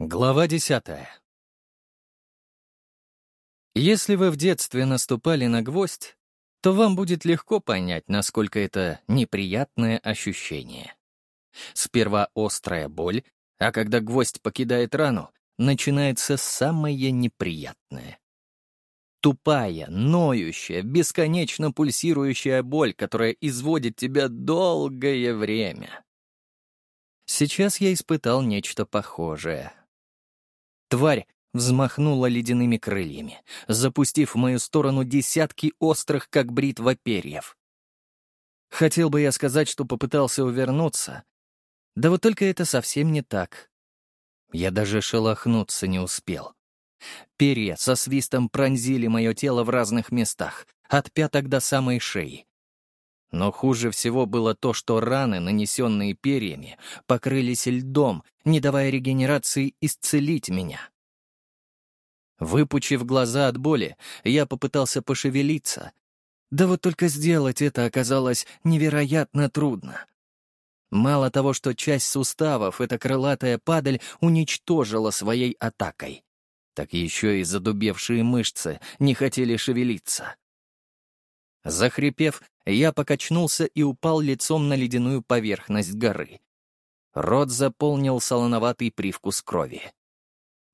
Глава десятая. Если вы в детстве наступали на гвоздь, то вам будет легко понять, насколько это неприятное ощущение. Сперва острая боль, а когда гвоздь покидает рану, начинается самое неприятное. Тупая, ноющая, бесконечно пульсирующая боль, которая изводит тебя долгое время. Сейчас я испытал нечто похожее. Тварь взмахнула ледяными крыльями, запустив в мою сторону десятки острых, как бритва, перьев. Хотел бы я сказать, что попытался увернуться, да вот только это совсем не так. Я даже шелохнуться не успел. Перья со свистом пронзили мое тело в разных местах, от пяток до самой шеи. Но хуже всего было то, что раны, нанесенные перьями, покрылись льдом, не давая регенерации исцелить меня. Выпучив глаза от боли, я попытался пошевелиться. Да вот только сделать это оказалось невероятно трудно. Мало того, что часть суставов эта крылатая падаль уничтожила своей атакой, так еще и задубевшие мышцы не хотели шевелиться. Захрипев, я покачнулся и упал лицом на ледяную поверхность горы. Рот заполнил солоноватый привкус крови.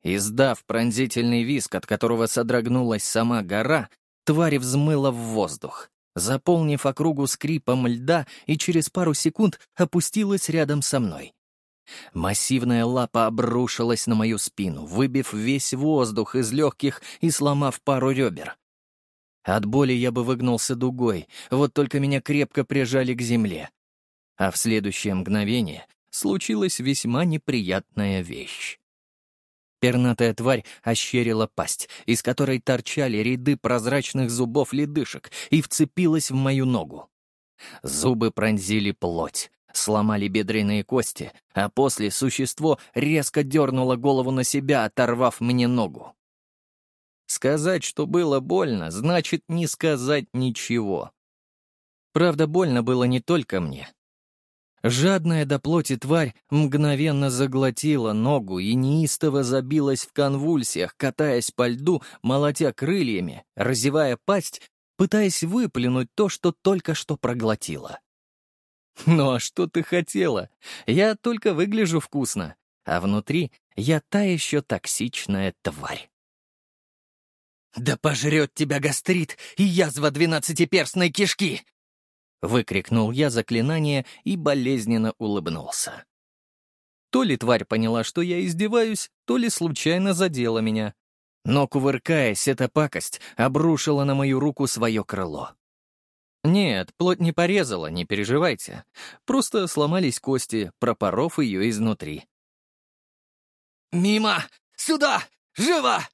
Издав пронзительный виск, от которого содрогнулась сама гора, тварь взмыла в воздух, заполнив округу скрипом льда и через пару секунд опустилась рядом со мной. Массивная лапа обрушилась на мою спину, выбив весь воздух из легких и сломав пару ребер. От боли я бы выгнулся дугой, вот только меня крепко прижали к земле. А в следующее мгновение случилась весьма неприятная вещь. Пернатая тварь ощерила пасть, из которой торчали ряды прозрачных зубов ледышек, и вцепилась в мою ногу. Зубы пронзили плоть, сломали бедренные кости, а после существо резко дернуло голову на себя, оторвав мне ногу. Сказать, что было больно, значит не сказать ничего. Правда, больно было не только мне. Жадная до плоти тварь мгновенно заглотила ногу и неистово забилась в конвульсиях, катаясь по льду, молотя крыльями, разевая пасть, пытаясь выплюнуть то, что только что проглотила. «Ну а что ты хотела? Я только выгляжу вкусно, а внутри я та еще токсичная тварь». «Да пожрет тебя гастрит и язва двенадцатиперстной кишки!» Выкрикнул я заклинание и болезненно улыбнулся. То ли тварь поняла, что я издеваюсь, то ли случайно задела меня. Но, кувыркаясь, эта пакость обрушила на мою руку свое крыло. Нет, плоть не порезала, не переживайте. Просто сломались кости, пропоров ее изнутри. «Мимо! Сюда! Живо!» —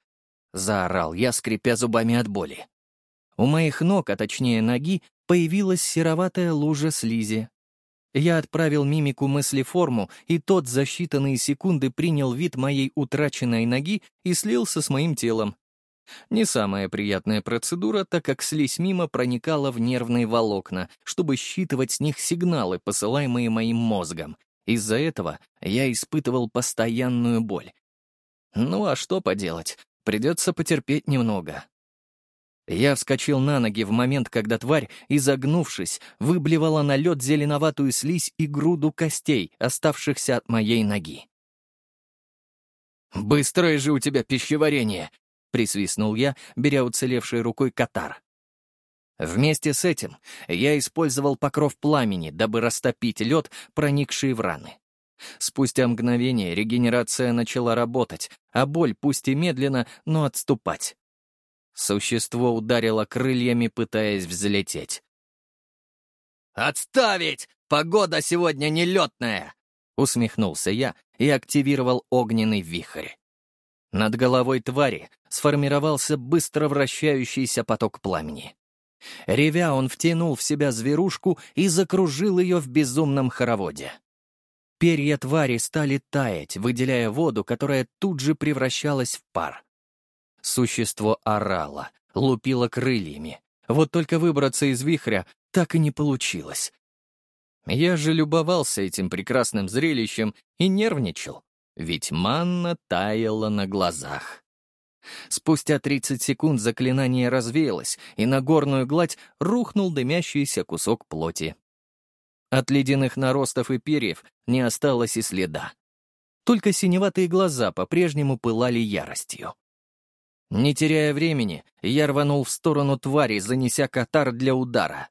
заорал я, скрипя зубами от боли. У моих ног, а точнее ноги, появилась сероватая лужа слизи. Я отправил мимику мыслеформу, и тот за считанные секунды принял вид моей утраченной ноги и слился с моим телом. Не самая приятная процедура, так как слизь мимо проникала в нервные волокна, чтобы считывать с них сигналы, посылаемые моим мозгом. Из-за этого я испытывал постоянную боль. Ну а что поделать? Придется потерпеть немного. Я вскочил на ноги в момент, когда тварь, изогнувшись, выблевала на лед зеленоватую слизь и груду костей, оставшихся от моей ноги. «Быстрое же у тебя пищеварение!» — присвистнул я, беря уцелевшей рукой катар. Вместе с этим я использовал покров пламени, дабы растопить лед, проникший в раны. Спустя мгновение регенерация начала работать, а боль, пусть и медленно, но отступать. Существо ударило крыльями, пытаясь взлететь. «Отставить! Погода сегодня нелетная!» — усмехнулся я и активировал огненный вихрь. Над головой твари сформировался быстро вращающийся поток пламени. Ревя, он втянул в себя зверушку и закружил ее в безумном хороводе. Перья твари стали таять, выделяя воду, которая тут же превращалась в пар. Существо орало, лупило крыльями. Вот только выбраться из вихря так и не получилось. Я же любовался этим прекрасным зрелищем и нервничал. ведь манна таяла на глазах. Спустя 30 секунд заклинание развеялось, и на горную гладь рухнул дымящийся кусок плоти. От ледяных наростов и перьев не осталось и следа. Только синеватые глаза по-прежнему пылали яростью. Не теряя времени, я рванул в сторону твари, занеся катар для удара.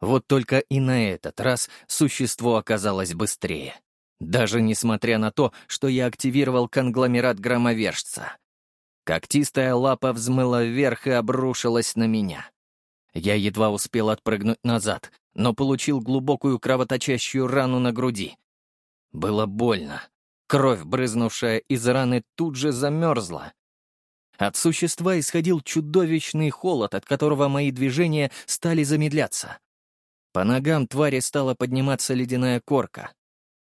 Вот только и на этот раз существо оказалось быстрее. Даже несмотря на то, что я активировал конгломерат громовержца. Когтистая лапа взмыла вверх и обрушилась на меня. Я едва успел отпрыгнуть назад, но получил глубокую кровоточащую рану на груди. Было больно. Кровь, брызнувшая из раны, тут же замерзла. От существа исходил чудовищный холод, от которого мои движения стали замедляться. По ногам твари стала подниматься ледяная корка.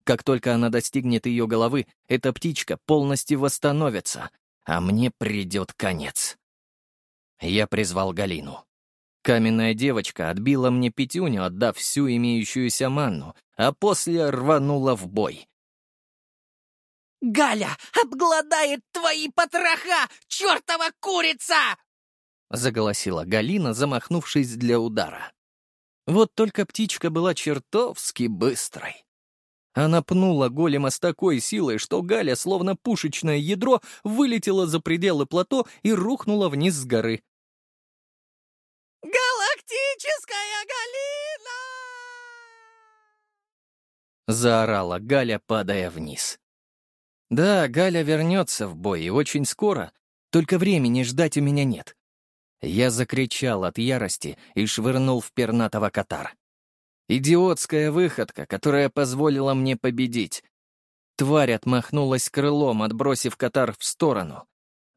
Как только она достигнет ее головы, эта птичка полностью восстановится, а мне придет конец. Я призвал Галину. Каменная девочка отбила мне пятюню, отдав всю имеющуюся манну, а после рванула в бой. «Галя обгладает твои потроха, чертова курица!» — заголосила Галина, замахнувшись для удара. Вот только птичка была чертовски быстрой. Она пнула голема с такой силой, что Галя, словно пушечное ядро, вылетела за пределы плато и рухнула вниз с горы. «Галактическая Галина!» Заорала Галя, падая вниз. Да, Галя вернется в бой, и очень скоро, только времени ждать у меня нет. Я закричал от ярости и швырнул в пернатого катар. Идиотская выходка, которая позволила мне победить. Тварь отмахнулась крылом, отбросив катар в сторону.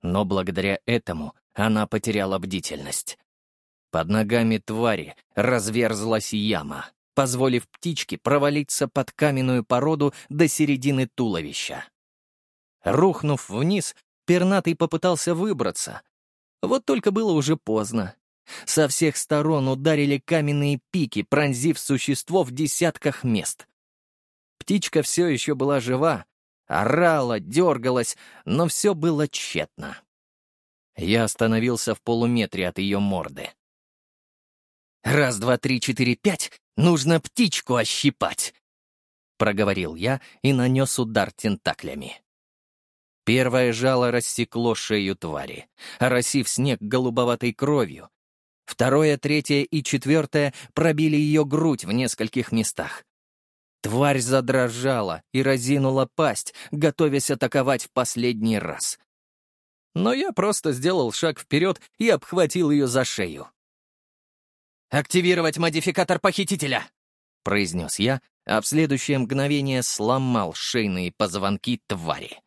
Но благодаря этому она потеряла бдительность. Под ногами твари разверзлась яма, позволив птичке провалиться под каменную породу до середины туловища. Рухнув вниз, пернатый попытался выбраться. Вот только было уже поздно. Со всех сторон ударили каменные пики, пронзив существо в десятках мест. Птичка все еще была жива, орала, дергалась, но все было тщетно. Я остановился в полуметре от ее морды. «Раз, два, три, четыре, пять, нужно птичку ощипать!» Проговорил я и нанес удар тентаклями. Первое жало рассекло шею твари, оросив снег голубоватой кровью, Второе, третье и четвертое пробили ее грудь в нескольких местах. Тварь задрожала и разинула пасть, готовясь атаковать в последний раз. Но я просто сделал шаг вперед и обхватил ее за шею. «Активировать модификатор похитителя!» — произнес я, а в следующее мгновение сломал шейные позвонки твари.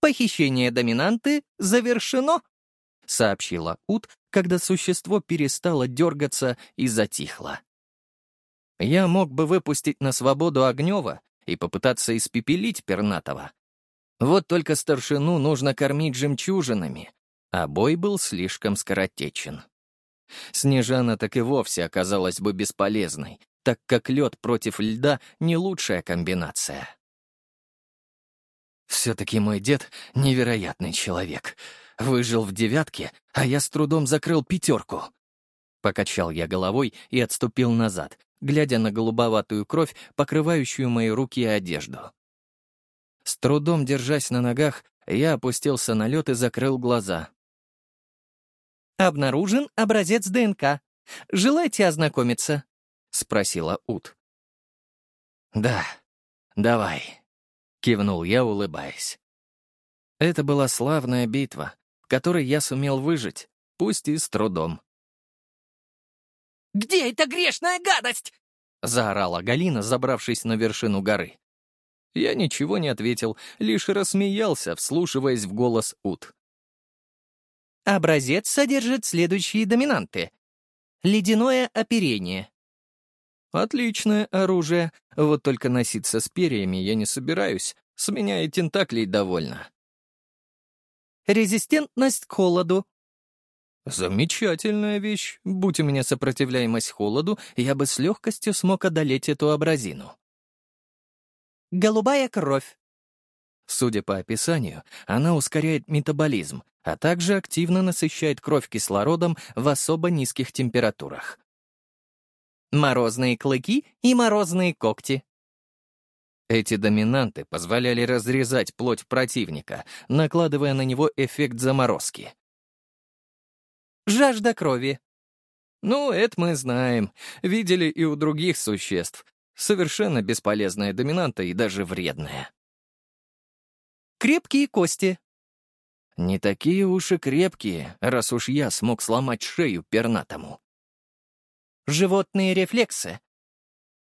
«Похищение доминанты завершено!» — сообщила Ут, когда существо перестало дергаться и затихло. Я мог бы выпустить на свободу Огнева и попытаться испепелить Пернатова. Вот только старшину нужно кормить жемчужинами, а бой был слишком скоротечен. Снежана так и вовсе оказалась бы бесполезной, так как лед против льда — не лучшая комбинация. Все-таки мой дед — невероятный человек — Выжил в девятке, а я с трудом закрыл пятерку. Покачал я головой и отступил назад, глядя на голубоватую кровь, покрывающую мои руки и одежду. С трудом держась на ногах, я опустился на лед и закрыл глаза. «Обнаружен образец ДНК. Желаете ознакомиться?» — спросила Ут. «Да, давай», — кивнул я, улыбаясь. Это была славная битва, которой я сумел выжить, пусть и с трудом. «Где эта грешная гадость?» — заорала Галина, забравшись на вершину горы. Я ничего не ответил, лишь рассмеялся, вслушиваясь в голос Ут. Образец содержит следующие доминанты. Ледяное оперение. Отличное оружие, вот только носиться с перьями я не собираюсь, с меня и тентаклей довольно резистентность к холоду. Замечательная вещь. Будь у меня сопротивляемость холоду, я бы с легкостью смог одолеть эту абразину. Голубая кровь. Судя по описанию, она ускоряет метаболизм, а также активно насыщает кровь кислородом в особо низких температурах. Морозные клыки и морозные когти. Эти доминанты позволяли разрезать плоть противника, накладывая на него эффект заморозки. Жажда крови. Ну, это мы знаем. Видели и у других существ. Совершенно бесполезная доминанта и даже вредная. Крепкие кости. Не такие уж и крепкие, раз уж я смог сломать шею пернатому. Животные рефлексы.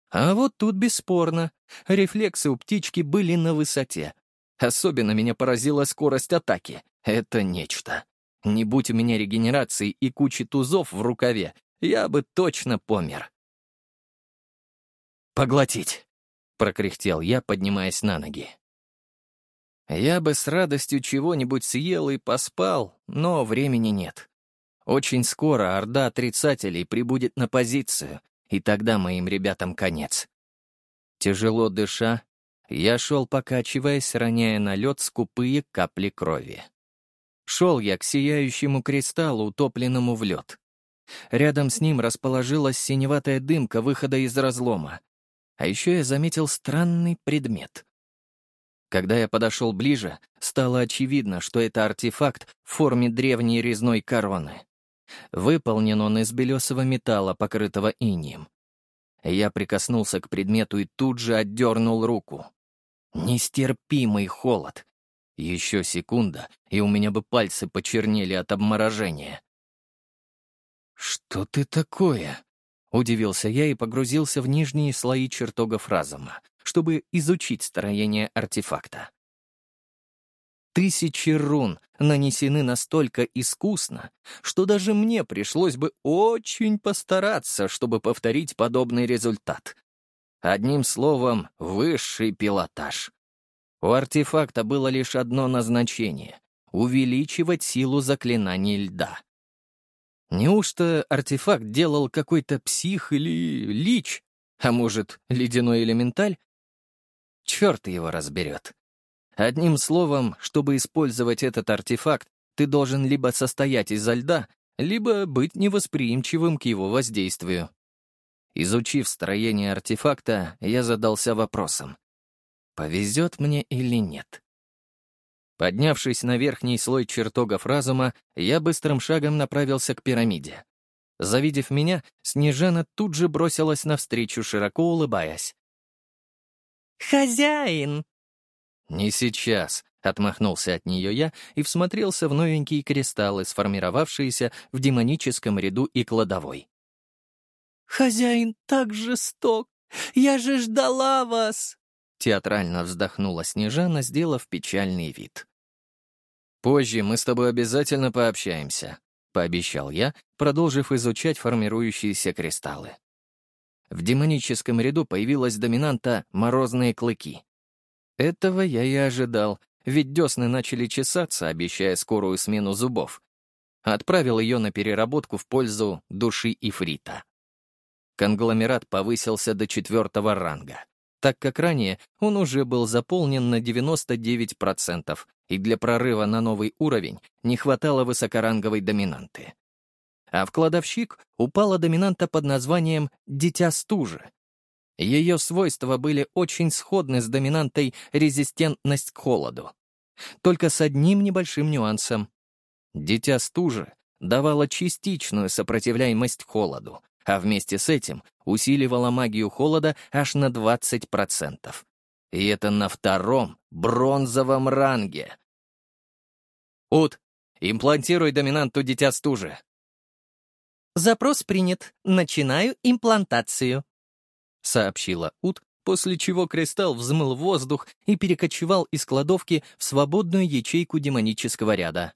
А вот тут бесспорно. Рефлексы у птички были на высоте. Особенно меня поразила скорость атаки. Это нечто. Не будь у меня регенерации и кучи тузов в рукаве, я бы точно помер. «Поглотить!» — прокряхтел я, поднимаясь на ноги. Я бы с радостью чего-нибудь съел и поспал, но времени нет. Очень скоро орда отрицателей прибудет на позицию, и тогда моим ребятам конец. Тяжело дыша, я шел, покачиваясь, роняя на лед скупые капли крови. Шел я к сияющему кристаллу, утопленному в лед. Рядом с ним расположилась синеватая дымка выхода из разлома. А еще я заметил странный предмет. Когда я подошел ближе, стало очевидно, что это артефакт в форме древней резной короны. Выполнен он из белесого металла, покрытого инием. Я прикоснулся к предмету и тут же отдернул руку. Нестерпимый холод. Еще секунда, и у меня бы пальцы почернели от обморожения. «Что ты такое?» — удивился я и погрузился в нижние слои чертогов разума чтобы изучить строение артефакта. Тысячи рун нанесены настолько искусно, что даже мне пришлось бы очень постараться, чтобы повторить подобный результат. Одним словом, высший пилотаж. У артефакта было лишь одно назначение — увеличивать силу заклинаний льда. Неужто артефакт делал какой-то псих или лич, а может, ледяной элементаль, Черт его разберет. Одним словом, чтобы использовать этот артефакт, ты должен либо состоять изо льда, либо быть невосприимчивым к его воздействию. Изучив строение артефакта, я задался вопросом. Повезет мне или нет? Поднявшись на верхний слой чертогов разума, я быстрым шагом направился к пирамиде. Завидев меня, Снежана тут же бросилась навстречу, широко улыбаясь. «Хозяин!» «Не сейчас», — отмахнулся от нее я и всмотрелся в новенькие кристаллы, сформировавшиеся в демоническом ряду и кладовой. «Хозяин так жесток! Я же ждала вас!» Театрально вздохнула Снежана, сделав печальный вид. «Позже мы с тобой обязательно пообщаемся», — пообещал я, продолжив изучать формирующиеся кристаллы. В демоническом ряду появилась доминанта «Морозные клыки». Этого я и ожидал, ведь десны начали чесаться, обещая скорую смену зубов. Отправил ее на переработку в пользу души ифрита. Конгломерат повысился до четвертого ранга, так как ранее он уже был заполнен на 99%, и для прорыва на новый уровень не хватало высокоранговой доминанты а в кладовщик упала доминанта под названием «Дитя стужи». Ее свойства были очень сходны с доминантой резистентность к холоду. Только с одним небольшим нюансом. Дитя стужи давало частичную сопротивляемость холоду, а вместе с этим усиливала магию холода аж на 20%. И это на втором, бронзовом ранге. «Ут, имплантируй доминанту Дитя стужи», «Запрос принят. Начинаю имплантацию», — сообщила Ут, после чего кристалл взмыл воздух и перекочевал из кладовки в свободную ячейку демонического ряда.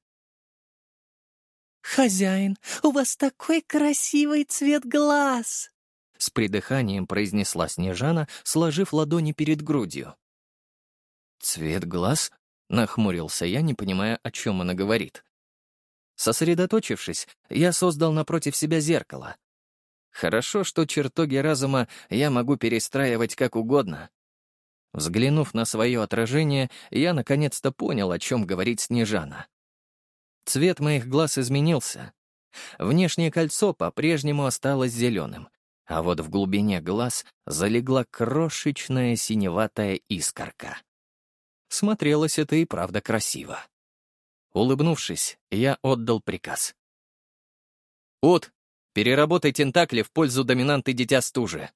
«Хозяин, у вас такой красивый цвет глаз!» С придыханием произнесла Снежана, сложив ладони перед грудью. «Цвет глаз?» — нахмурился я, не понимая, о чем она говорит. Сосредоточившись, я создал напротив себя зеркало. Хорошо, что чертоги разума я могу перестраивать как угодно. Взглянув на свое отражение, я наконец-то понял, о чем говорит Снежана. Цвет моих глаз изменился. Внешнее кольцо по-прежнему осталось зеленым, а вот в глубине глаз залегла крошечная синеватая искорка. Смотрелось это и правда красиво. Улыбнувшись, я отдал приказ. «Ут, переработай тентакли в пользу доминанты Дитя Стужи».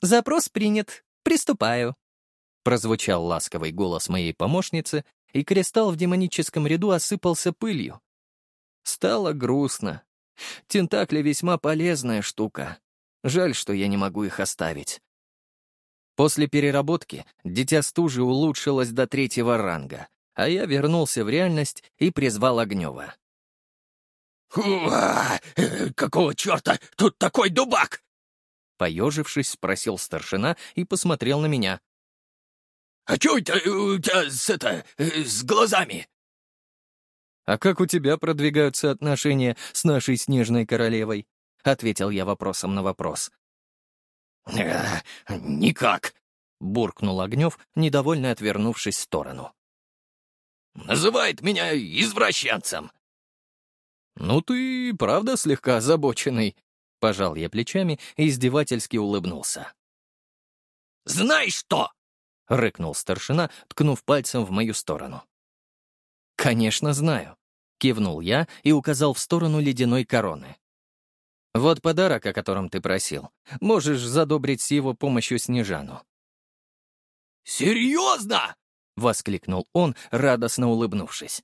«Запрос принят. Приступаю», — прозвучал ласковый голос моей помощницы, и кристалл в демоническом ряду осыпался пылью. Стало грустно. Тентакли весьма полезная штука. Жаль, что я не могу их оставить. После переработки Дитя Стужи улучшилось до третьего ранга, а я вернулся в реальность и призвал Огнева. «Уа! Какого черта тут такой дубак?» Поежившись, спросил старшина и посмотрел на меня. «А чё это у тебя с, это, с глазами?» «А как у тебя продвигаются отношения с нашей снежной королевой?» — ответил я вопросом на вопрос. «Э, «Никак», — буркнул Огнев, недовольно отвернувшись в сторону. «Называет меня извращенцем». «Ну ты правда слегка озабоченный», — пожал я плечами и издевательски улыбнулся. «Знаешь что?» — рыкнул старшина, ткнув пальцем в мою сторону. «Конечно, знаю», — кивнул я и указал в сторону ледяной короны. «Вот подарок, о котором ты просил. Можешь задобрить с его помощью Снежану». «Серьезно?» — воскликнул он, радостно улыбнувшись.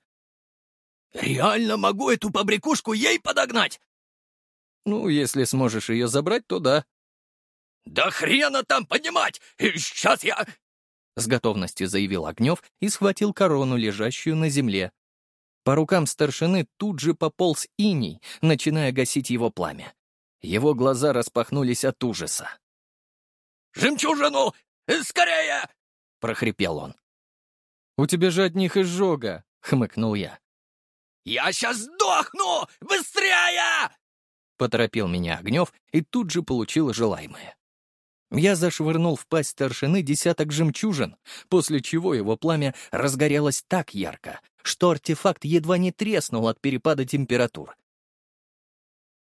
«Реально могу эту побрякушку ей подогнать?» «Ну, если сможешь ее забрать, то да». «Да хрена там понимать! Сейчас я...» С готовностью заявил Огнев и схватил корону, лежащую на земле. По рукам старшины тут же пополз иней, начиная гасить его пламя. Его глаза распахнулись от ужаса. «Жемчужину! Скорее!» — прохрипел он. «У тебя же от них изжога!» — хмыкнул я. «Я сейчас сдохну! Быстрее!» Поторопил меня Огнев и тут же получил желаемое. Я зашвырнул в пасть старшины десяток жемчужин, после чего его пламя разгорелось так ярко, что артефакт едва не треснул от перепада температур.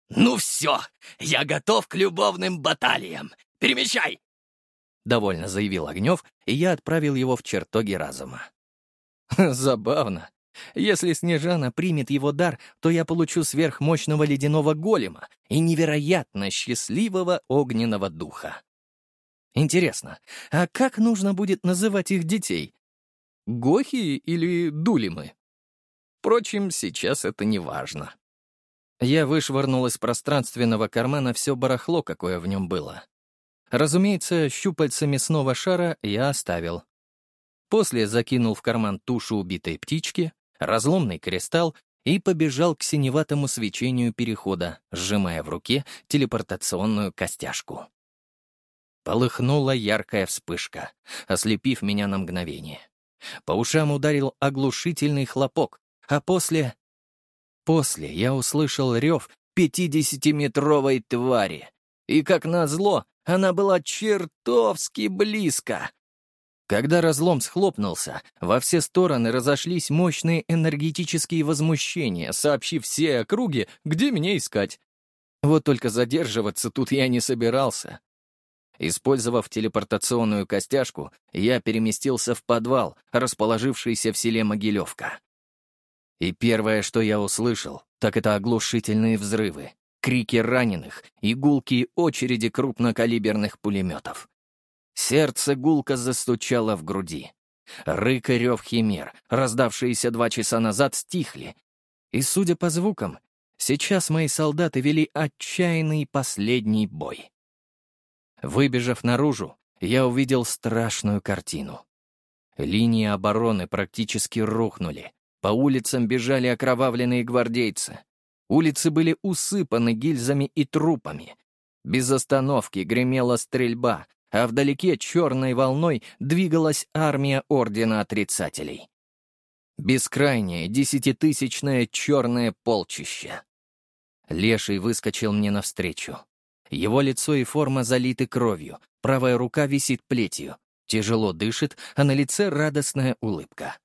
«Ну все, я готов к любовным баталиям. Перемещай!» Довольно заявил Огнев, и я отправил его в чертоги разума. Забавно. Если Снежана примет его дар, то я получу сверхмощного ледяного голема и невероятно счастливого огненного духа. Интересно, а как нужно будет называть их детей? Гохи или Дулимы? Впрочем, сейчас это не важно. Я вышвырнул из пространственного кармана все барахло, какое в нем было. Разумеется, щупальца мясного шара я оставил. После закинул в карман тушу убитой птички, разломный кристалл и побежал к синеватому свечению перехода, сжимая в руке телепортационную костяшку. Полыхнула яркая вспышка, ослепив меня на мгновение. По ушам ударил оглушительный хлопок, а после... После я услышал рев пятидесятиметровой твари. И, как назло, она была чертовски близко. Когда разлом схлопнулся, во все стороны разошлись мощные энергетические возмущения, сообщив все округи, где меня искать. Вот только задерживаться тут я не собирался. Использовав телепортационную костяшку, я переместился в подвал, расположившийся в селе Могилевка. И первое, что я услышал, так это оглушительные взрывы, крики раненых и гулкие очереди крупнокалиберных пулеметов. Сердце гулко застучало в груди. Рык и рев химер, раздавшиеся два часа назад, стихли. И, судя по звукам, сейчас мои солдаты вели отчаянный последний бой. Выбежав наружу, я увидел страшную картину. Линии обороны практически рухнули. По улицам бежали окровавленные гвардейцы. Улицы были усыпаны гильзами и трупами. Без остановки гремела стрельба, а вдалеке черной волной двигалась армия Ордена Отрицателей. Бескрайнее десятитысячное черное полчище. Леший выскочил мне навстречу. Его лицо и форма залиты кровью, правая рука висит плетью. Тяжело дышит, а на лице радостная улыбка.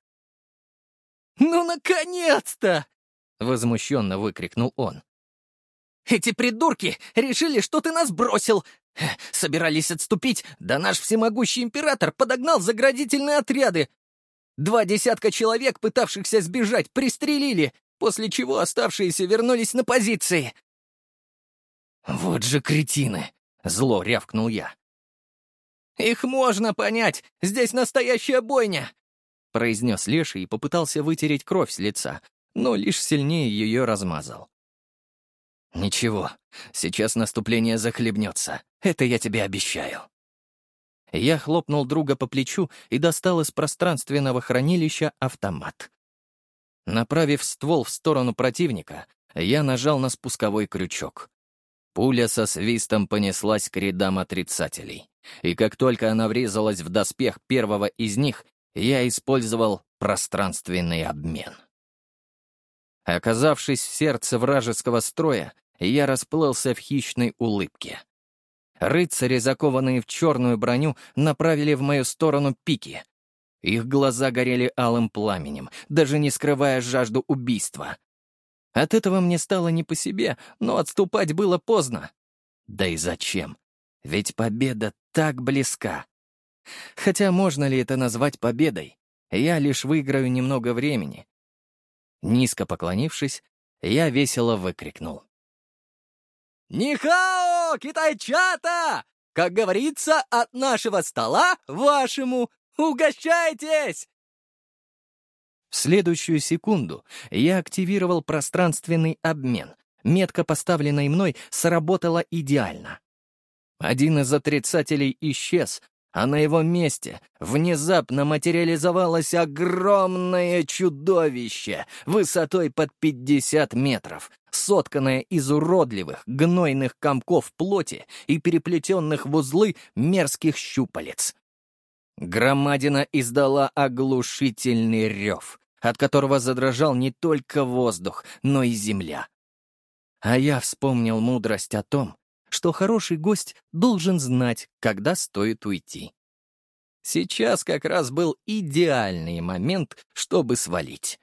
«Ну, наконец-то!» — возмущенно выкрикнул он. «Эти придурки решили, что ты нас бросил! Собирались отступить, да наш всемогущий император подогнал заградительные отряды. Два десятка человек, пытавшихся сбежать, пристрелили, после чего оставшиеся вернулись на позиции». «Вот же кретины!» — зло рявкнул я. «Их можно понять! Здесь настоящая бойня!» — произнес Леший и попытался вытереть кровь с лица, но лишь сильнее ее размазал. «Ничего, сейчас наступление захлебнется, это я тебе обещаю». Я хлопнул друга по плечу и достал из пространственного хранилища автомат. Направив ствол в сторону противника, я нажал на спусковой крючок. Пуля со свистом понеслась к рядам отрицателей, и как только она врезалась в доспех первого из них, я использовал пространственный обмен. Оказавшись в сердце вражеского строя, я расплылся в хищной улыбке. Рыцари, закованные в черную броню, направили в мою сторону пики. Их глаза горели алым пламенем, даже не скрывая жажду убийства. От этого мне стало не по себе, но отступать было поздно. Да и зачем? Ведь победа так близка. Хотя можно ли это назвать победой? Я лишь выиграю немного времени. Низко поклонившись, я весело выкрикнул. «Нихао, китайчата! Как говорится, от нашего стола вашему! Угощайтесь!» В следующую секунду я активировал пространственный обмен. Метка, поставленная мной, сработала идеально. Один из отрицателей исчез, а на его месте внезапно материализовалось огромное чудовище высотой под 50 метров, сотканное из уродливых, гнойных комков плоти и переплетенных в узлы мерзких щупалец. Громадина издала оглушительный рев, от которого задрожал не только воздух, но и земля. А я вспомнил мудрость о том, что хороший гость должен знать, когда стоит уйти. Сейчас как раз был идеальный момент, чтобы свалить.